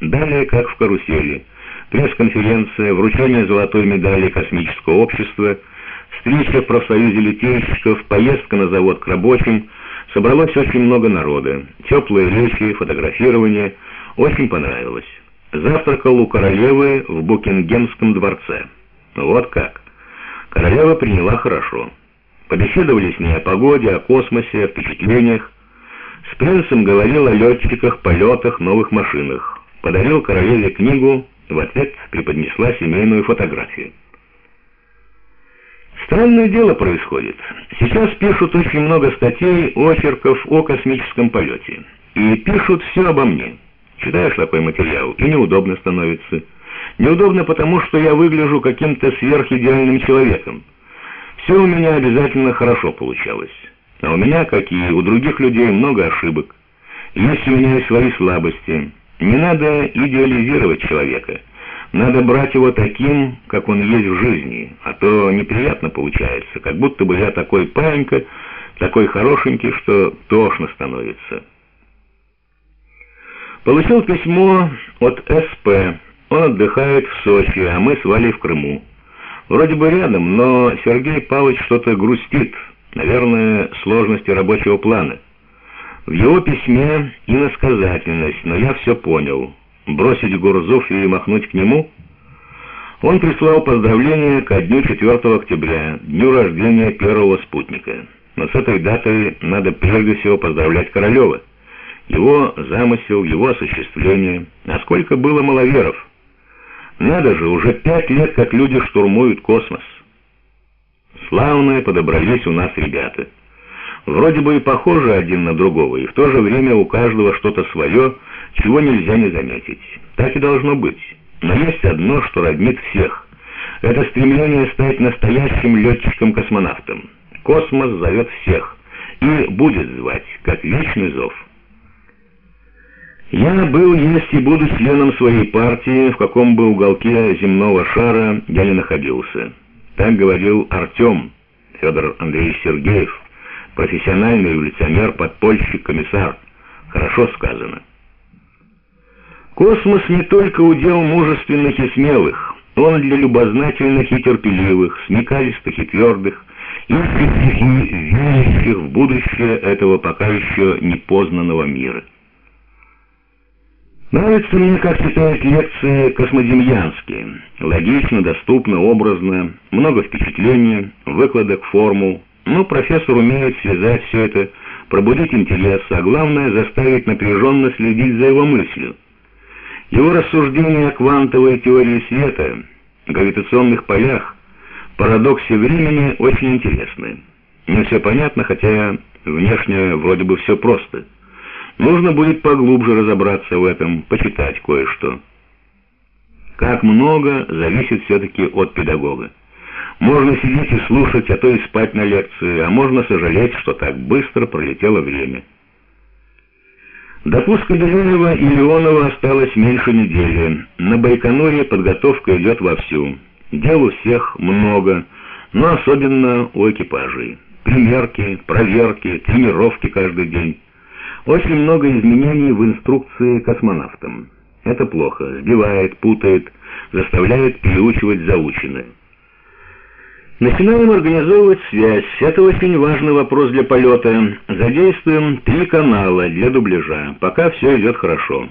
Далее, как в карусели, пресс-конференция, вручение золотой медали космического общества, встреча в профсоюзе литейщиков, поездка на завод к рабочим. Собралось очень много народа. Теплые речи, фотографирование. Очень понравилось. Завтракал у королевы в Букингемском дворце. Вот как. Королева приняла хорошо. Побеседовали с ней о погоде, о космосе, о впечатлениях. С принцем говорил о летчиках, полетах, новых машинах. Подарил королеве книгу, в ответ преподнесла семейную фотографию. Странное дело происходит. Сейчас пишут очень много статей, очерков о космическом полете. И пишут все обо мне. Читаешь такой материал, и неудобно становится. Неудобно потому, что я выгляжу каким-то сверхидеальным человеком. Все у меня обязательно хорошо получалось. А у меня, как и у других людей, много ошибок. Есть у меня и свои слабости. Не надо идеализировать человека. Надо брать его таким, как он есть в жизни, а то неприятно получается, как будто бы я такой паинька, такой хорошенький, что тошно становится. Получил письмо от СП. Он отдыхает в Сочи, а мы с в Крыму. Вроде бы рядом, но Сергей Павлович что-то грустит. Наверное, сложности рабочего плана. В его письме иносказательность, но я все понял. Бросить Гурзов и махнуть к нему? Он прислал поздравления ко дню 4 октября, дню рождения первого спутника. Но с этой датой надо прежде всего поздравлять Королева. Его замысел, его осуществление. А сколько было маловеров? Надо же, уже пять лет, как люди штурмуют космос. Славные подобрались у нас ребята. Вроде бы и похожи один на другого, и в то же время у каждого что-то свое, чего нельзя не заметить. Так и должно быть. Но есть одно, что роднит всех. Это стремление стать настоящим летчиком-космонавтом. Космос зовет всех и будет звать, как вечный зов. Я был, есть и буду членом своей партии, в каком бы уголке земного шара я не находился. Так говорил Артем, Федор Андреевич Сергеев, профессиональный революционер, подпольщик, комиссар. Хорошо сказано. Космос не только удел мужественных и смелых, он для любознательных и терпеливых, смекалистых и твердых, искренних и верящих в будущее этого пока еще непознанного мира. Нравится мне, как читают лекции космодемьянские. Логично, доступно, образно, много впечатлений, выкладок, формул. Но профессор умеет связать все это, пробудить интерес, а главное заставить напряженно следить за его мыслью. Его рассуждения о квантовой теории света, гравитационных полях, парадоксе времени очень интересны. Не все понятно, хотя внешне вроде бы все просто. Нужно будет поглубже разобраться в этом, почитать кое-что. Как много зависит все-таки от педагога. Можно сидеть и слушать, а то и спать на лекции, а можно сожалеть, что так быстро пролетело время. До пуска Беляева и Леонова осталось меньше недели. На Байконуре подготовка идет вовсю. Дел у всех много, но особенно у экипажей. Примерки, проверки, тренировки каждый день. Очень много изменений в инструкции космонавтам. Это плохо, сбивает, путает, заставляет переучивать заученное. Начинаем организовывать связь. Это очень важный вопрос для полета. Задействуем три канала для дубляжа. Пока все идет хорошо.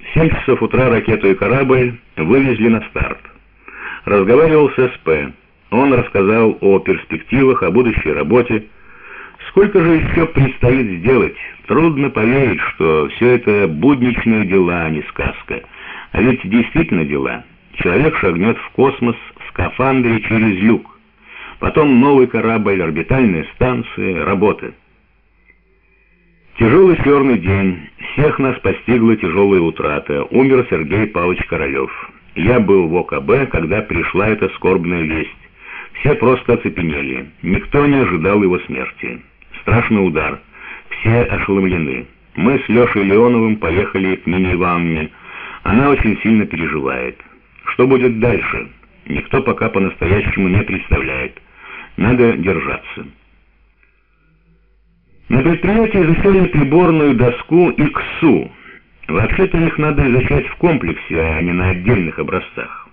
В 7 часов утра ракету и корабль вывезли на старт. Разговаривал с СП. Он рассказал о перспективах, о будущей работе. Сколько же еще предстоит сделать? Трудно поверить, что все это будничные дела, а не сказка. А ведь действительно дела. Человек шагнет в космос в скафандре через люк. Потом новый корабль, орбитальная станция, работа. Тяжелый черный день. Всех нас постигла тяжелая утрата. Умер Сергей Павлович Королев. Я был в ОКБ, когда пришла эта скорбная весть. Все просто оцепенели. Никто не ожидал его смерти. Страшный удар. Все ошеломлены. Мы с Лешей Леоновым поехали к Нине Ивановне. Она очень сильно переживает. Что будет дальше? Никто пока по-настоящему не представляет. Надо держаться. На предприятии изучали приборную доску ИКСУ. Вообще-то их надо изучать в комплексе, а не на отдельных образцах.